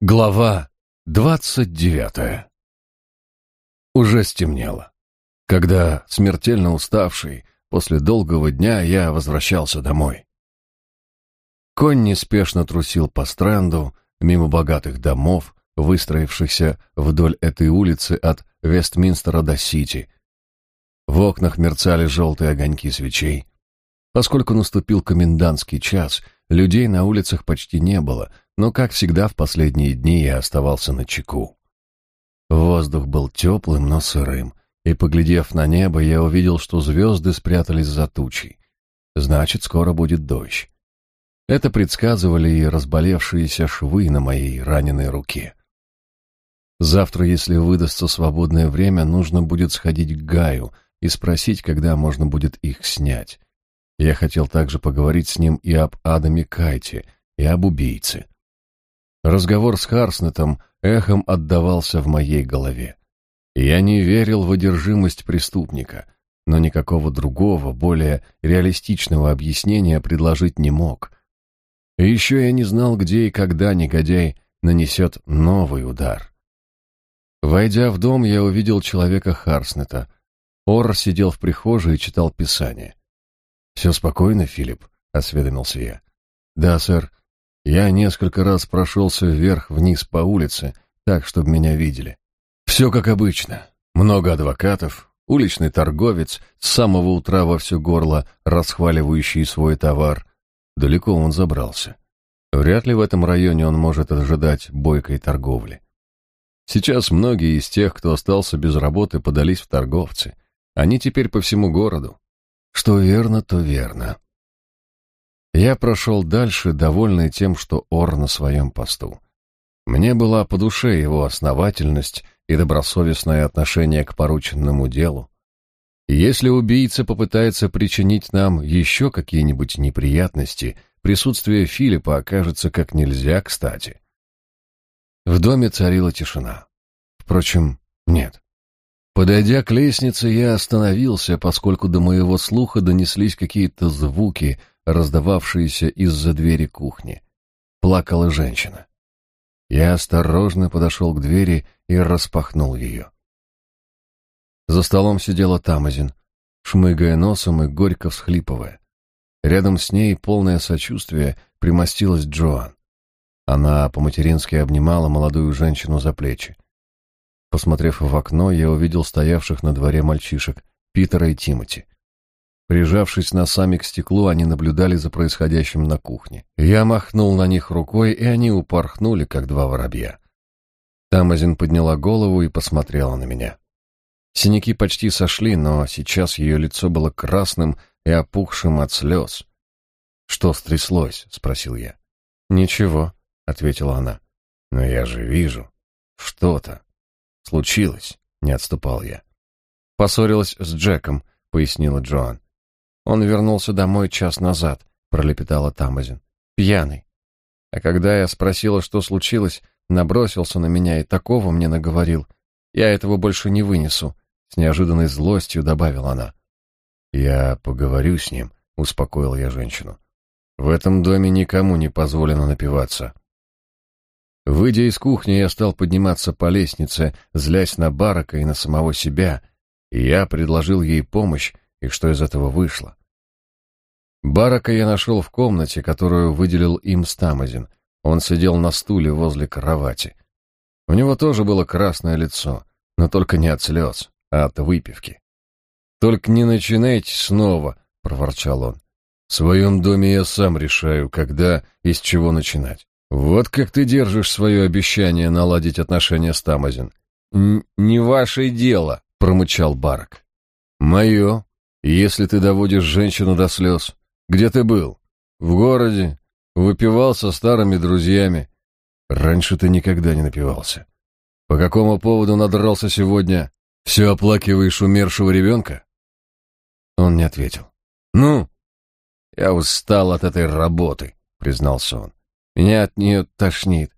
Глава двадцать девятая Уже стемнело. Когда, смертельно уставший, после долгого дня я возвращался домой. Конь неспешно трусил по странду, мимо богатых домов, выстроившихся вдоль этой улицы от Вестминстера до Сити. В окнах мерцали желтые огоньки свечей. Поскольку наступил комендантский час, людей на улицах почти не было — но, как всегда, в последние дни я оставался на чеку. Воздух был теплым, но сырым, и, поглядев на небо, я увидел, что звезды спрятались за тучей. Значит, скоро будет дождь. Это предсказывали и разболевшиеся швы на моей раненой руке. Завтра, если выдастся свободное время, нужно будет сходить к Гаю и спросить, когда можно будет их снять. Я хотел также поговорить с ним и об Адаме Кайте, и об убийце. Разговор с Харснетом эхом отдавался в моей голове. Я не верил в одержимость преступника, но никакого другого, более реалистичного объяснения предложить не мог. И еще я не знал, где и когда негодяй нанесет новый удар. Войдя в дом, я увидел человека Харснета. Ор сидел в прихожей и читал Писание. «Все спокойно, Филипп?» — осведомился я. «Да, сэр. Я несколько раз прошелся вверх-вниз по улице, так, чтобы меня видели. Все как обычно. Много адвокатов, уличный торговец, с самого утра во все горло расхваливающий свой товар. Далеко он забрался. Вряд ли в этом районе он может ожидать бойкой торговли. Сейчас многие из тех, кто остался без работы, подались в торговцы. Они теперь по всему городу. Что верно, то верно. Я прошел дальше, довольный тем, что Ор на своем посту. Мне была по душе его основательность и добросовестное отношение к порученному делу. Если убийца попытается причинить нам еще какие-нибудь неприятности, присутствие Филиппа окажется как нельзя кстати. В доме царила тишина. Впрочем, нет. Подойдя к лестнице, я остановился, поскольку до моего слуха донеслись какие-то звуки, раздававшиеся из-за двери кухни. Плакала женщина. Я осторожно подошел к двери и распахнул ее. За столом сидела Тамазин, шмыгая носом и горько всхлипывая. Рядом с ней, полное сочувствие, примостилась Джоан. Она по-матерински обнимала молодую женщину за плечи. Посмотрев в окно, я увидел стоявших на дворе мальчишек, Питера и Тимоти. Прижавшись носами к стеклу, они наблюдали за происходящим на кухне. Я махнул на них рукой, и они упорхнули, как два воробья. Тамазин подняла голову и посмотрела на меня. Синяки почти сошли, но сейчас ее лицо было красным и опухшим от слез. «Что стряслось?» — спросил я. «Ничего», — ответила она. «Но я же вижу. Что-то. Случилось», — не отступал я. «Поссорилась с Джеком», — пояснила Джоан. Он вернулся домой час назад, пролепетала Тамазин. Пьяный. А когда я спросила, что случилось, набросился на меня и такого мне наговорил. Я этого больше не вынесу, с неожиданной злостью добавила она. Я поговорю с ним, успокоил я женщину. В этом доме никому не позволено напиваться. Выйдя из кухни, я стал подниматься по лестнице, злясь на Барака и на самого себя, я предложил ей помощь, и что из этого вышло? Барака я нашел в комнате, которую выделил им Стамазин. Он сидел на стуле возле кровати. У него тоже было красное лицо, но только не от слез, а от выпивки. «Только не начинайте снова», — проворчал он. «В своем доме я сам решаю, когда и с чего начинать. Вот как ты держишь свое обещание наладить отношения с Тамазин». «Не ваше дело», — промычал Барак. «Мое, если ты доводишь женщину до слез. Где ты был? В городе. Выпивал со старыми друзьями. Раньше ты никогда не напивался. По какому поводу надрался сегодня? Все оплакиваешь умершего ребенка?» Он не ответил. «Ну?» «Я устал от этой работы», — признался он. «Меня от нее тошнит.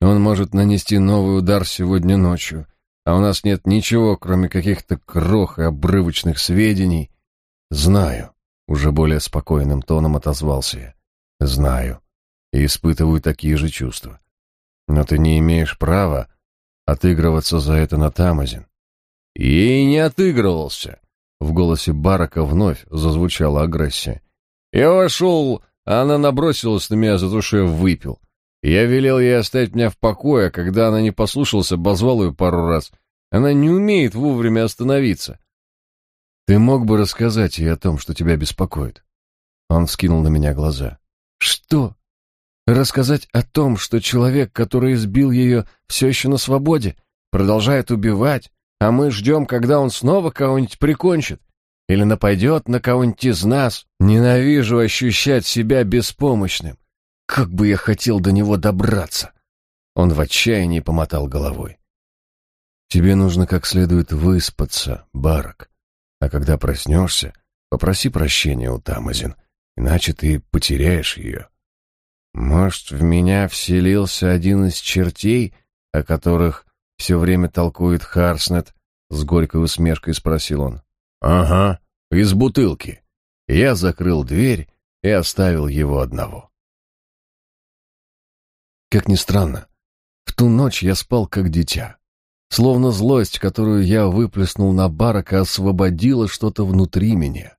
Он может нанести новый удар сегодня ночью, а у нас нет ничего, кроме каких-то крох и обрывочных сведений. Знаю. Уже более спокойным тоном отозвался я. Знаю. И испытываю такие же чувства. Но ты не имеешь права отыгрываться за это на Тамазин. И не отыгрывался. В голосе Барака вновь зазвучала агрессия. Я вошел, а она набросилась на меня за то, что я выпил. Я велел ей оставить меня в покое, а когда она не послушалась, обозвал ее пару раз. Она не умеет вовремя остановиться. Ты мог бы рассказать ей о том, что тебя беспокоит? Он вскинул на меня глаза. Что? Рассказать о том, что человек, который избил ее, все еще на свободе, продолжает убивать, а мы ждем, когда он снова кого-нибудь прикончит? Или нападет на кого-нибудь из нас? Ненавижу ощущать себя беспомощным. Как бы я хотел до него добраться!» Он в отчаянии помотал головой. «Тебе нужно как следует выспаться, Барак. А когда проснешься, попроси прощения у Тамазин, иначе ты потеряешь ее». «Может, в меня вселился один из чертей, о которых все время толкует Харснет?» — с горькой усмешкой спросил он. «Ага, из бутылки». Я закрыл дверь и оставил его одного. Как ни странно, в ту ночь я спал как дитя. Словно злость, которую я выплеснул на Барака, освободила что-то внутри меня.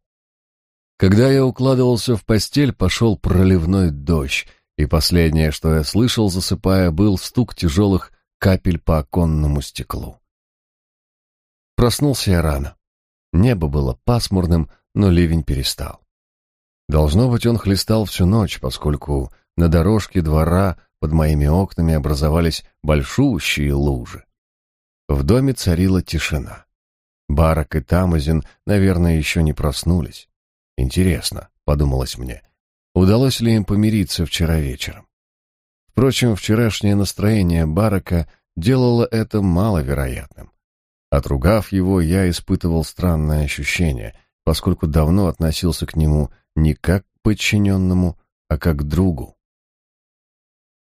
Когда я укладывался в постель, пошел проливной дождь, и последнее, что я слышал, засыпая, был стук тяжелых капель по оконному стеклу. Проснулся я рано. Небо было пасмурным, но ливень перестал. Должно быть, он хлестал всю ночь, поскольку на дорожке двора под моими окнами образовались большущие лужи. В доме царила тишина. Барак и Тамазин, наверное, еще не проснулись. Интересно, подумалось мне, удалось ли им помириться вчера вечером. Впрочем, вчерашнее настроение Барака делало это маловероятным. Отругав его, я испытывал странное ощущение, поскольку давно относился к нему не как к подчиненному, а как к другу.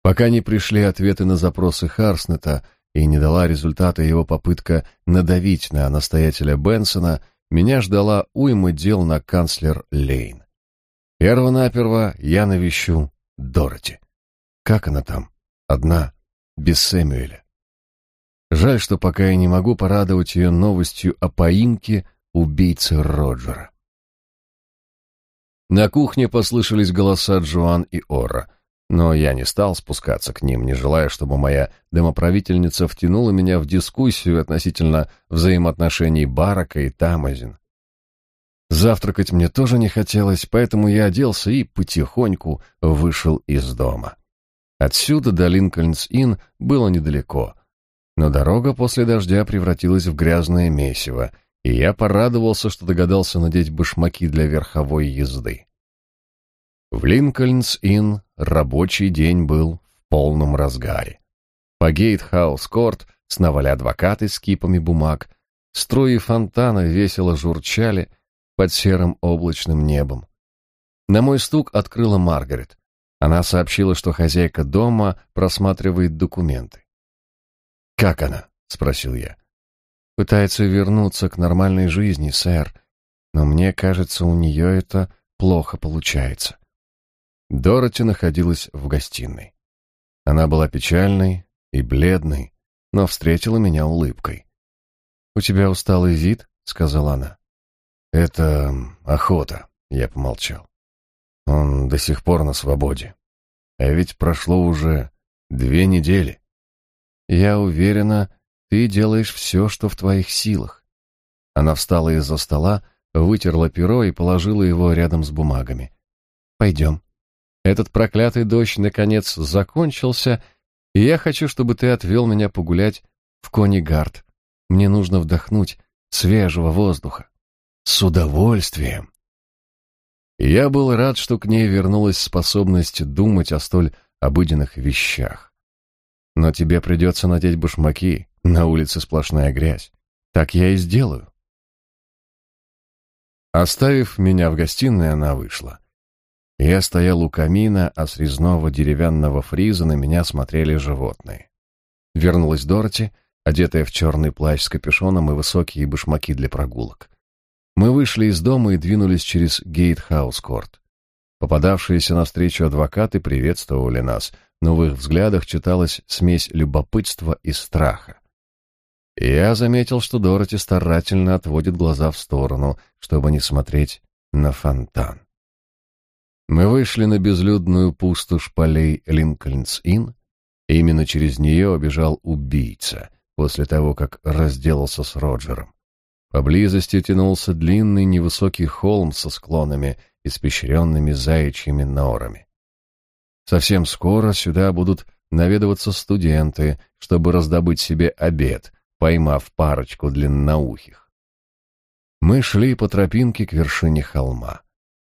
Пока не пришли ответы на запросы Харснета и не дала результата его попытка надавить на настоятеля Бенсона, меня ждала уйма дел на канцлер Лейн. Первонаперво я навещу Дороти. Как она там? Одна, без Сэмюэля. Жаль, что пока я не могу порадовать ее новостью о поимке убийцы Роджера. На кухне послышались голоса Джоан и Ора, но я не стал спускаться к ним, не желая, чтобы моя домоправительница втянула меня в дискуссию относительно взаимоотношений Барака и Тамазин. Завтракать мне тоже не хотелось, поэтому я оделся и потихоньку вышел из дома. Отсюда до Линкольнс-Инн было недалеко, но дорога после дождя превратилась в грязное месиво, и я порадовался, что догадался надеть башмаки для верховой езды. В Линкольнс-Инн рабочий день был в полном разгаре. По Гейтхаус-Корт сновали адвокаты с кипами бумаг, струи фонтана весело журчали под серым облачным небом. На мой стук открыла Маргарет. Она сообщила, что хозяйка дома просматривает документы. «Как она?» — спросил я. «Пытается вернуться к нормальной жизни, сэр, но мне кажется, у нее это плохо получается». Дороти находилась в гостиной. Она была печальной и бледной, но встретила меня улыбкой. «У тебя усталый вид?» — сказала она. «Это охота», — я помолчал. «Он до сих пор на свободе. А ведь прошло уже две недели». Я уверена, ты делаешь все, что в твоих силах. Она встала из-за стола, вытерла перо и положила его рядом с бумагами. Пойдем. Этот проклятый дождь наконец закончился, и я хочу, чтобы ты отвел меня погулять в Конигард. Мне нужно вдохнуть свежего воздуха. С удовольствием. я был рад, что к ней вернулась способность думать о столь обыденных вещах. Но тебе придется надеть башмаки, на улице сплошная грязь. Так я и сделаю. Оставив меня в гостиной, она вышла. Я стоял у камина, а с резного деревянного фриза на меня смотрели животные. Вернулась Дороти, одетая в черный плащ с капюшоном и высокие башмаки для прогулок. Мы вышли из дома и двинулись через Гейтхаус-корт. Попадавшиеся навстречу адвокаты приветствовали нас, но в их взглядах читалась смесь любопытства и страха. Я заметил, что Дороти старательно отводит глаза в сторону, чтобы не смотреть на фонтан. Мы вышли на безлюдную пустошь полей Линкольнс-Инн, именно через нее убежал убийца после того, как разделался с Роджером. Поблизости тянулся длинный невысокий холм со склонами, испещренными заячьими норами. Совсем скоро сюда будут наведываться студенты, чтобы раздобыть себе обед, поймав парочку длинноухих. Мы шли по тропинке к вершине холма.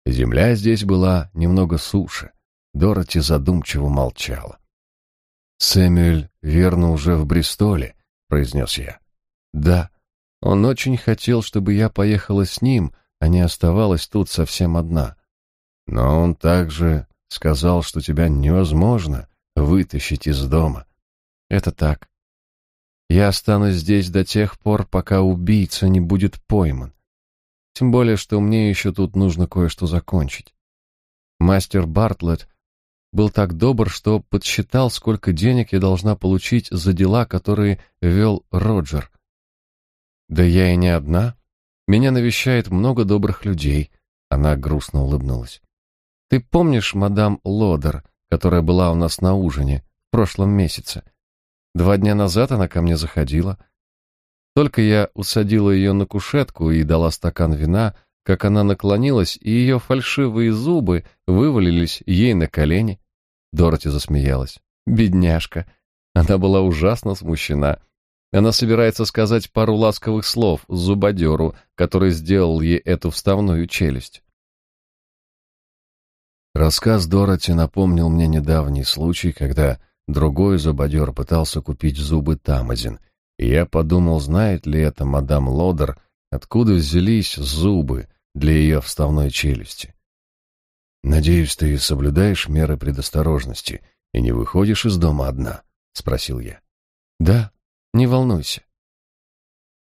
Земля здесь была немного суше. Дороти задумчиво молчала. «Сэмюэль верно уже в Бристоле», — произнес я. «Да, он очень хотел, чтобы я поехала с ним, а не оставалась тут совсем одна. Но он также сказал, что тебя невозможно вытащить из дома. Это так. Я останусь здесь до тех пор, пока убийца не будет пойман. Тем более, что мне еще тут нужно кое-что закончить. Мастер Бартлетт был так добр, что подсчитал, сколько денег я должна получить за дела, которые вел Роджер. Да я и не одна. Меня навещает много добрых людей. Она грустно улыбнулась. Ты помнишь мадам Лодер, которая была у нас на ужине в прошлом месяце? Два дня назад она ко мне заходила. Только я усадила ее на кушетку и дала стакан вина, как она наклонилась, и ее фальшивые зубы вывалились ей на колени. Дороти засмеялась. Бедняжка. Она была ужасно смущена. Она собирается сказать пару ласковых слов зубодеру, который сделал ей эту вставную челюсть. Рассказ Дороти напомнил мне недавний случай, когда другой зубодер пытался купить зубы Тамазин, и я подумал, знает ли это мадам Лодер, откуда взялись зубы для ее вставной челюсти. «Надеюсь, ты соблюдаешь меры предосторожности и не выходишь из дома одна?» — спросил я. «Да, не волнуйся».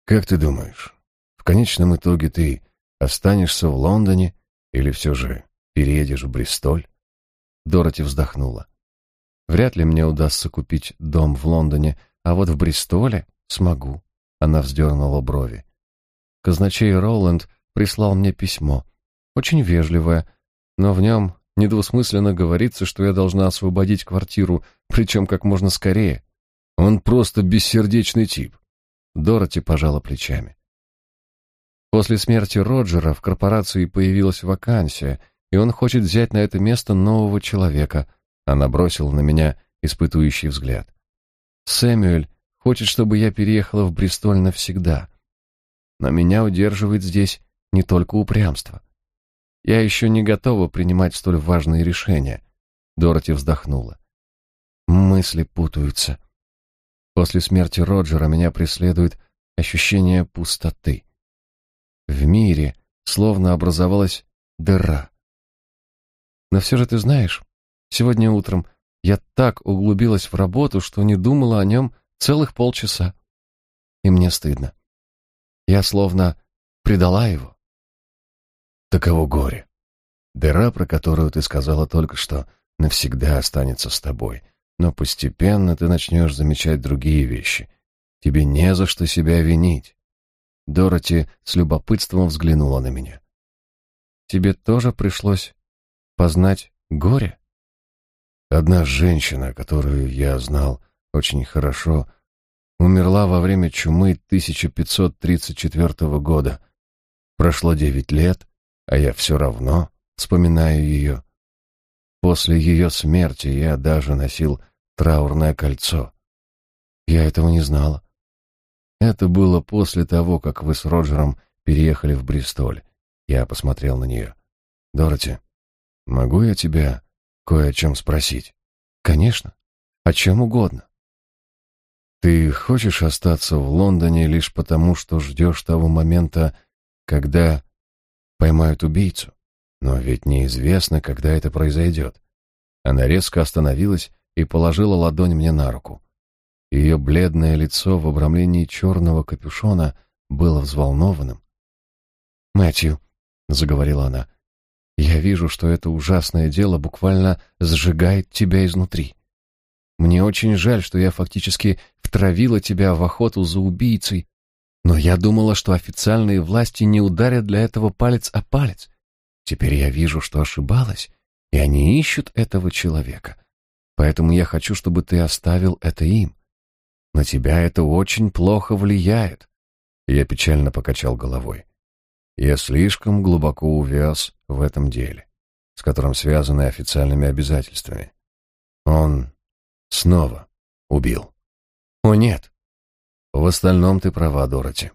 «Как ты думаешь, в конечном итоге ты останешься в Лондоне или все же переедешь в Бристоль?» Дороти вздохнула. «Вряд ли мне удастся купить дом в Лондоне, а вот в Бристоле смогу». Она вздернула брови. Казначей Роланд прислал мне письмо. Очень вежливое, но в нем недвусмысленно говорится, что я должна освободить квартиру, причем как можно скорее. Он просто бессердечный тип. Дороти пожала плечами. После смерти Роджера в корпорации появилась вакансия, и он хочет взять на это место нового человека. Она бросила на меня испытующий взгляд. Сэмюэль хочет, чтобы я переехала в Бристоль навсегда. Но меня удерживает здесь не только упрямство. Я еще не готова принимать столь важные решения. Дороти вздохнула. Мысли путаются. После смерти Роджера меня преследует ощущение пустоты. В мире словно образовалась дыра. Но все же ты знаешь, сегодня утром я так углубилась в работу, что не думала о нем целых полчаса. И мне стыдно. Я словно предала его. Таково горе. Дыра, про которую ты сказала только что, навсегда останется с тобой. Но постепенно ты начнешь замечать другие вещи. Тебе не за что себя винить. Дороти с любопытством взглянула на меня. Тебе тоже пришлось познать горе? Одна женщина, которую я знал очень хорошо, умерла во время чумы 1534 года. Прошло девять лет, а я все равно вспоминаю ее. После ее смерти я даже носил траурное кольцо. Я этого не знала. Это было после того, как вы с Роджером переехали в Бристоль. Я посмотрел на нее. Дороти, Могу я тебя кое о чем спросить? Конечно. О чем угодно. Ты хочешь остаться в Лондоне лишь потому, что ждешь того момента, когда поймают убийцу? Но ведь неизвестно, когда это произойдет. Она резко остановилась и положила ладонь мне на руку. Ее бледное лицо в обрамлении черного капюшона было взволнованным. «Мэтью», — заговорила она, Я вижу, что это ужасное дело буквально сжигает тебя изнутри. Мне очень жаль, что я фактически втравила тебя в охоту за убийцей, но я думала, что официальные власти не ударят для этого палец о палец. Теперь я вижу, что ошибалась, и они ищут этого человека. Поэтому я хочу, чтобы ты оставил это им. На тебя это очень плохо влияет. Я печально покачал головой. Я слишком глубоко увяз в этом деле, с которым связаны официальными обязательствами. Он снова убил. О нет. В остальном ты права, Дороти.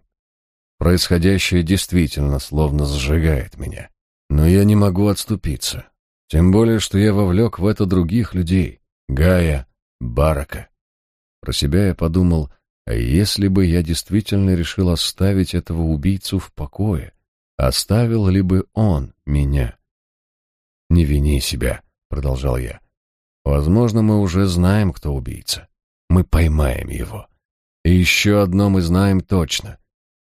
Происходящее действительно словно сжигает меня. Но я не могу отступиться. Тем более, что я вовлек в это других людей. Гая, Барака. Про себя я подумал, а если бы я действительно решил оставить этого убийцу в покое, оставил ли бы он меня? «Не вини себя», — продолжал я. «Возможно, мы уже знаем, кто убийца. Мы поймаем его. И еще одно мы знаем точно.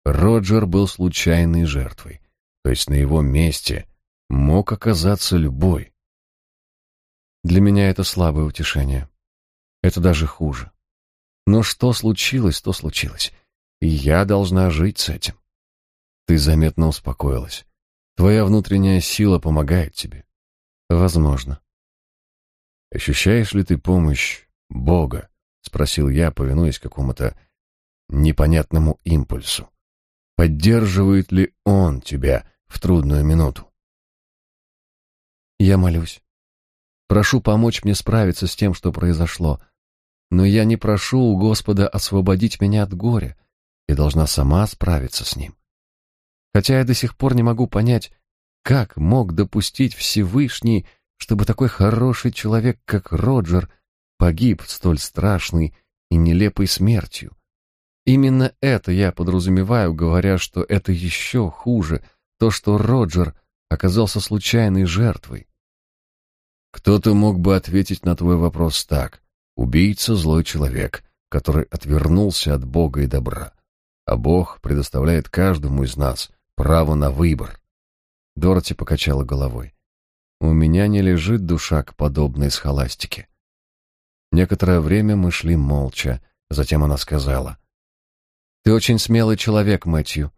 Роджер был случайной жертвой, то есть на его месте мог оказаться любой. Для меня это слабое утешение. Это даже хуже. Но что случилось, то случилось. И я должна жить с этим. Ты заметно успокоилась. Твоя внутренняя сила помогает тебе. Возможно. Ощущаешь ли ты помощь Бога? Спросил я, повинуясь какому-то непонятному импульсу. Поддерживает ли Он тебя в трудную минуту? Я молюсь. Прошу помочь мне справиться с тем, что произошло, но я не прошу у Господа освободить меня от горя. Я должна сама справиться с ним. Хотя я до сих пор не могу понять, как мог допустить Всевышний, чтобы такой хороший человек, как Роджер, погиб столь страшной и нелепой смертью. Именно это я подразумеваю, говоря, что это еще хуже, то, что Роджер оказался случайной жертвой. Кто-то мог бы ответить на твой вопрос так. Убийца — злой человек, который отвернулся от Бога и добра. А Бог предоставляет каждому из нас право на выбор. Дороти покачала головой. У меня не лежит душа к подобной схоластике. Некоторое время мы шли молча, затем она сказала. «Ты очень смелый человек, Мэтью,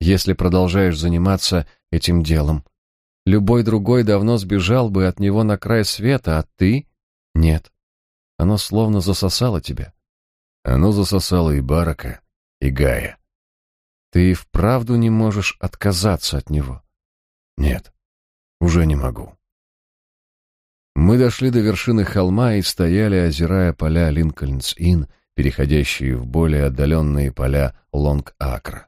если продолжаешь заниматься этим делом. Любой другой давно сбежал бы от него на край света, а ты — нет. Оно словно засосало тебя. Оно засосало и Барака, и Гая. Ты и вправду не можешь отказаться от него? Нет, уже не могу. Мы дошли до вершины холма и стояли, озирая поля Линкольнс-Инн, переходящие в более отдаленные поля Лонг-Акра.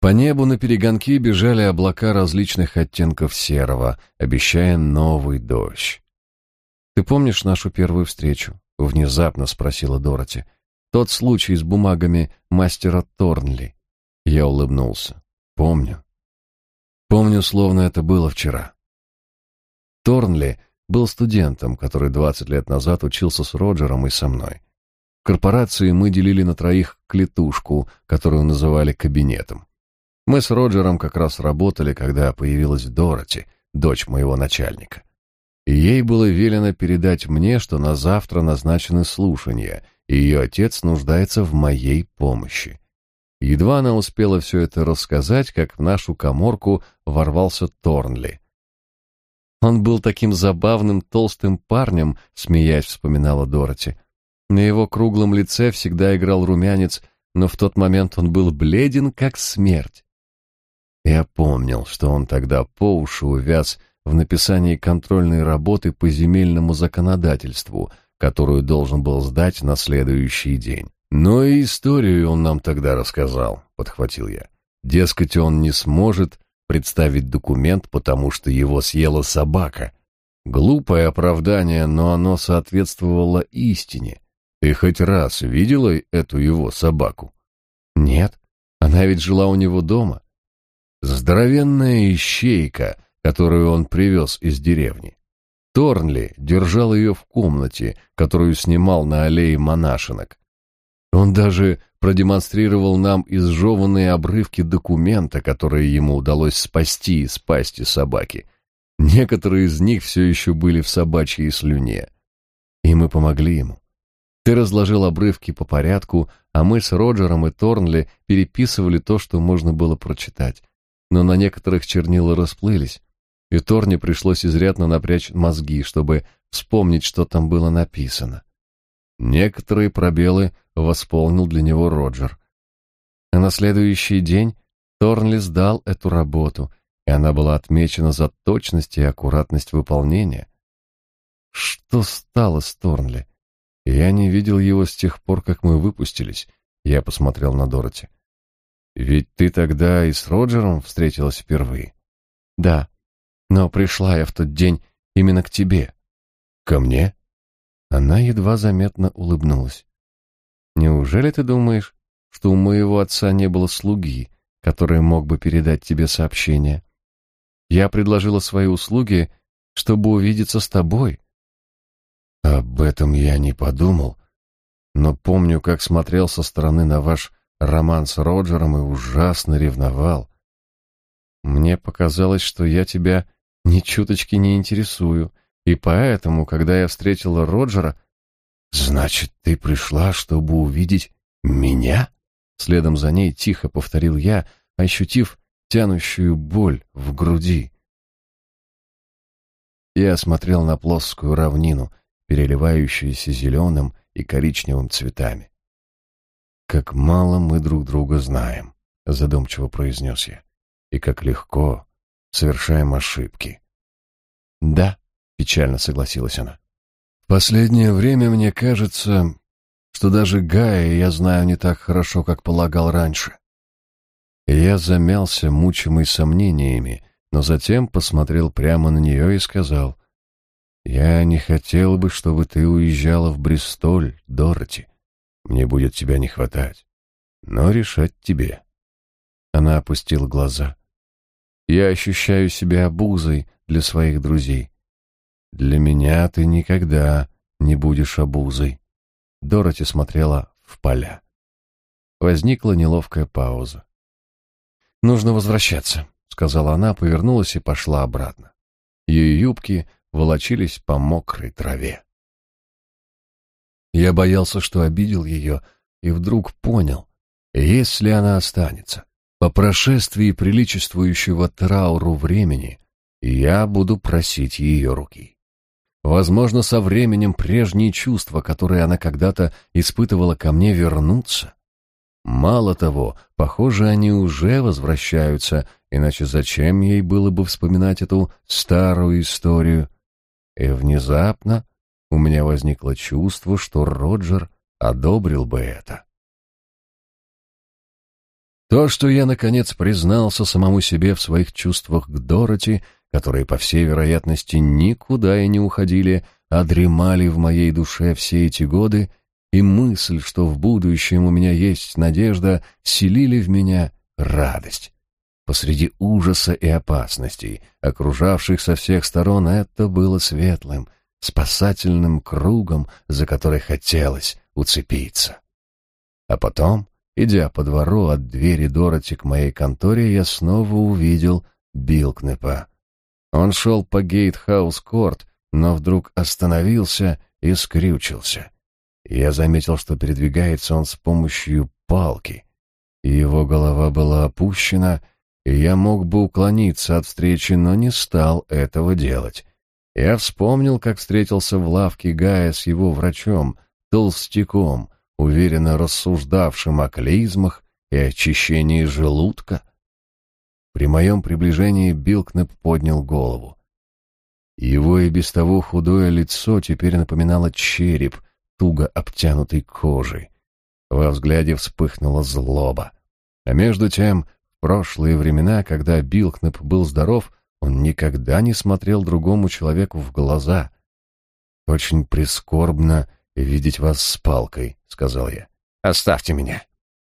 По небу на перегонки бежали облака различных оттенков серого, обещая новый дождь. «Ты помнишь нашу первую встречу?» — внезапно спросила Дороти. «Тот случай с бумагами мастера Торнли». Я улыбнулся. «Помню. Помню, словно это было вчера». Торнли был студентом, который 20 лет назад учился с Роджером и со мной. В корпорации мы делили на троих клетушку, которую называли кабинетом. Мы с Роджером как раз работали, когда появилась Дороти, дочь моего начальника. И ей было велено передать мне, что на завтра назначены слушания, и ее отец нуждается в моей помощи. Едва она успела все это рассказать, как в нашу коморку ворвался Торнли. Он был таким забавным толстым парнем, смеясь, вспоминала Дороти. На его круглом лице всегда играл румянец, но в тот момент он был бледен, как смерть. Я помнил, что он тогда по уши увяз в написании контрольной работы по земельному законодательству, которую должен был сдать на следующий день. Но и историю он нам тогда рассказал, подхватил я. Дескать, он не сможет представить документ, потому что его съела собака. Глупое оправдание, но оно соответствовало истине. Ты хоть раз видела эту его собаку? Нет, она ведь жила у него дома. Здоровенная ищейка, которую он привез из деревни. Торнли держал ее в комнате, которую снимал на аллее монашинок. Он даже продемонстрировал нам изжеванные обрывки документа, которые ему удалось спасти из пасти собаки. Некоторые из них все еще были в собачьей слюне. И мы помогли ему. Ты разложил обрывки по порядку, а мы с Роджером и Торнли переписывали то, что можно было прочитать. Но на некоторых чернила расплылись, и Торни пришлось изрядно напрячь мозги, чтобы вспомнить, что там было написано. Некоторые пробелы восполнил для него Роджер. А на следующий день Торнли сдал эту работу, и она была отмечена за точность и аккуратность выполнения. Что стало с Торнли? Я не видел его с тех пор, как мы выпустились. Я посмотрел на Дороти. Ведь ты тогда и с Роджером встретилась впервые. Да, но пришла я в тот день именно к тебе. Ко мне? Она едва заметно улыбнулась. Неужели ты думаешь, что у моего отца не было слуги, который мог бы передать тебе сообщение? Я предложила свои услуги, чтобы увидеться с тобой. Об этом я не подумал, но помню, как смотрел со стороны на ваш роман с Роджером и ужасно ревновал. Мне показалось, что я тебя ни чуточки не интересую, и поэтому, когда я встретила Роджера... «Значит, ты пришла, чтобы увидеть меня?» Следом за ней тихо повторил я, ощутив тянущую боль в груди. Я смотрел на плоскую равнину, переливающуюся зеленым и коричневым цветами. «Как мало мы друг друга знаем», — задумчиво произнес я, — «и как легко совершаем ошибки». «Да», — печально согласилась она. «В последнее время мне кажется, что даже Гая я знаю не так хорошо, как полагал раньше». Я замялся, мучимый сомнениями, но затем посмотрел прямо на нее и сказал, я не хотел бы, чтобы ты уезжала в Бристоль, Дороти. Мне будет тебя не хватать. Но решать тебе. Она опустила глаза. Я ощущаю себя обузой для своих друзей. Для меня ты никогда не будешь обузой. Дороти смотрела в поля. Возникла неловкая пауза. Нужно возвращаться, сказала она, повернулась и пошла обратно. Ее юбки волочились по мокрой траве. Я боялся, что обидел ее, и вдруг понял, если она останется, по прошествии приличествующего трауру времени, я буду просить ее руки. Возможно, со временем прежние чувства, которые она когда-то испытывала ко мне, вернутся. Мало того, похоже, они уже возвращаются, иначе зачем ей было бы вспоминать эту старую историю? И внезапно у меня возникло чувство, что Роджер одобрил бы это. То, что я, наконец, признался самому себе в своих чувствах к Дороти, которые, по всей вероятности, никуда и не уходили, а дремали в моей душе все эти годы, и мысль, что в будущем у меня есть надежда, селили в меня радость. Посреди ужаса и опасностей, окружавших со всех сторон, это было светлым, спасательным кругом, за который хотелось уцепиться. А потом, идя по двору от двери Дороти к моей конторе, я снова увидел Билкнепа. Он шел по Гейтхаус-Корт, но вдруг остановился и скрючился. Я заметил, что передвигается он с помощью палки. Его голова была опущена, и я мог бы уклониться от встречи, но не стал этого делать. Я вспомнил, как встретился в лавке Гая с его врачом, толстяком, уверенно рассуждавшим о клизмах и очищении желудка. При моем приближении Билкнеп поднял голову. Его и без того худое лицо теперь напоминало череп, туго обтянутый кожей. Во взгляде вспыхнула злоба. А между тем прошлые времена, когда Билкнеп был здоров, он никогда не смотрел другому человеку в глаза. «Очень прискорбно видеть вас с палкой», — сказал я. «Оставьте меня!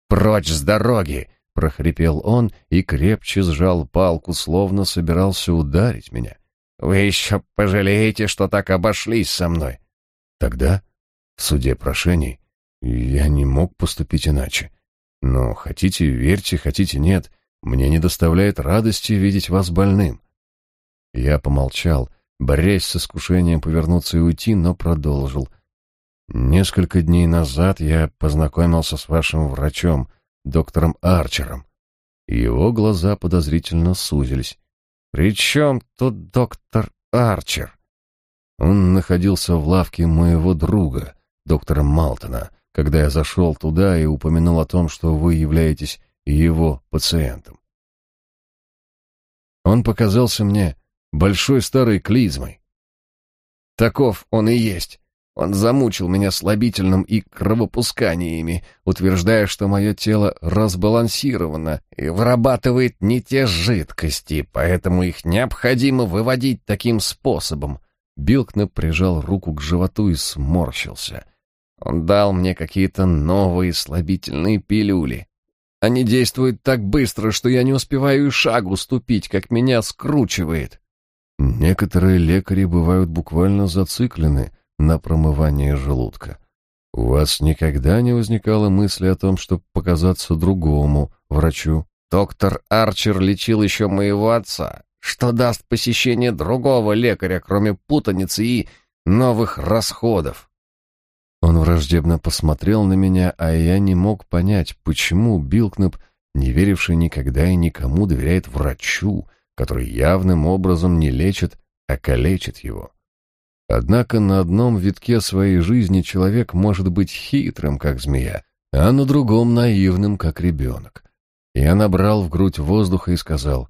Прочь с дороги!» — прохрипел он и крепче сжал палку, словно собирался ударить меня. «Вы еще пожалеете, что так обошлись со мной!» Тогда, в суде прошений, я не мог поступить иначе. Но хотите верьте, хотите нет, мне не доставляет радости видеть вас больным. Я помолчал, борясь с искушением повернуться и уйти, но продолжил. Несколько дней назад я познакомился с вашим врачом, доктором Арчером. Его глаза подозрительно сузились. «При чем тут доктор Арчер?» Он находился в лавке моего друга, доктора Малтона, когда я зашел туда и упомянул о том, что вы являетесь его пациентом. Он показался мне большой старой клизмой. Таков он и есть. Он замучил меня слабительным и кровопусканиями, утверждая, что мое тело разбалансировано и вырабатывает не те жидкости, поэтому их необходимо выводить таким способом. Билкнеп прижал руку к животу и сморщился. Он дал мне какие-то новые слабительные пилюли. Они действуют так быстро, что я не успеваю и шагу ступить, как меня скручивает. Некоторые лекари бывают буквально зациклены на промывание желудка. У вас никогда не возникало мысли о том, чтобы показаться другому врачу? Доктор Арчер лечил еще моего отца. Что даст посещение другого лекаря, кроме путаницы и новых расходов? Он враждебно посмотрел на меня, а я не мог понять, почему Билкнеп, не веривший никогда и никому, доверяет врачу, который явным образом не лечит, а калечит его. Однако на одном витке своей жизни человек может быть хитрым, как змея, а на другом наивным, как ребенок. Я набрал в грудь воздуха и сказал,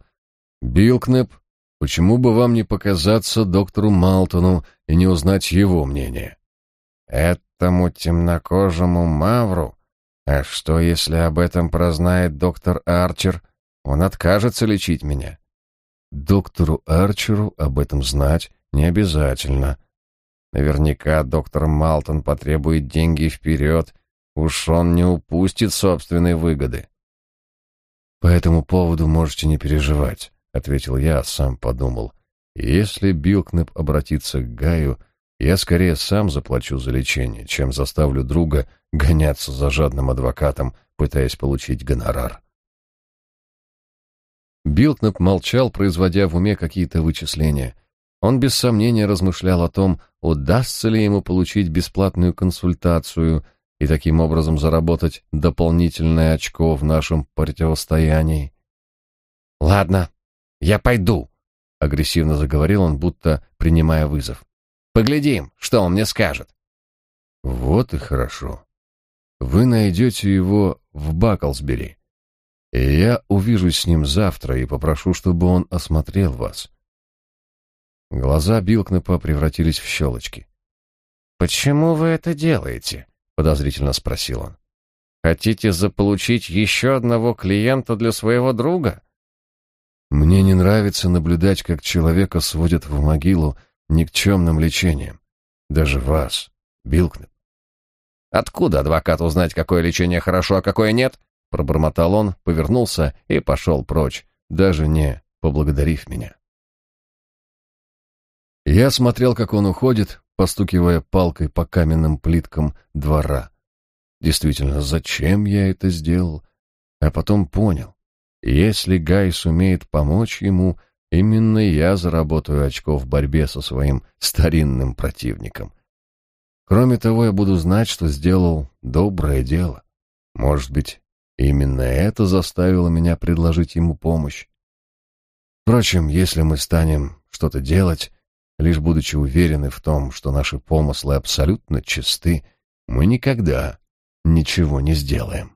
«Билкнеп, почему бы вам не показаться доктору Малтону и не узнать его мнение?» «Этому темнокожему Мавру? А что, если об этом прознает доктор Арчер? Он откажется лечить меня?» «Доктору Арчеру об этом знать не обязательно», Наверняка доктор Малтон потребует деньги вперед, уж он не упустит собственной выгоды. «По этому поводу можете не переживать», — ответил я, сам подумал. «Если Билкнеп обратится к Гаю, я скорее сам заплачу за лечение, чем заставлю друга гоняться за жадным адвокатом, пытаясь получить гонорар». Билкнеп молчал, производя в уме какие-то вычисления — он без сомнения размышлял о том, удастся ли ему получить бесплатную консультацию и таким образом заработать дополнительное очко в нашем противостоянии. «Ладно, я пойду», — агрессивно заговорил он, будто принимая вызов. «Поглядим, что он мне скажет». «Вот и хорошо. Вы найдете его в Баклсбери. Я увижусь с ним завтра и попрошу, чтобы он осмотрел вас». Глаза Билкнепа превратились в щелочки. «Почему вы это делаете?» — подозрительно спросил он. «Хотите заполучить еще одного клиента для своего друга?» «Мне не нравится наблюдать, как человека сводят в могилу никчемным лечением. Даже вас, Билкнеп». «Откуда адвокат узнать, какое лечение хорошо, а какое нет?» Пробормотал он, повернулся и пошел прочь, даже не поблагодарив меня. Я смотрел, как он уходит, постукивая палкой по каменным плиткам двора. Действительно, зачем я это сделал? А потом понял, если Гай сумеет помочь ему, именно я заработаю очко в борьбе со своим старинным противником. Кроме того, я буду знать, что сделал доброе дело. Может быть, именно это заставило меня предложить ему помощь. Впрочем, если мы станем что-то делать, Лишь будучи уверены в том, что наши помыслы абсолютно чисты, мы никогда ничего не сделаем.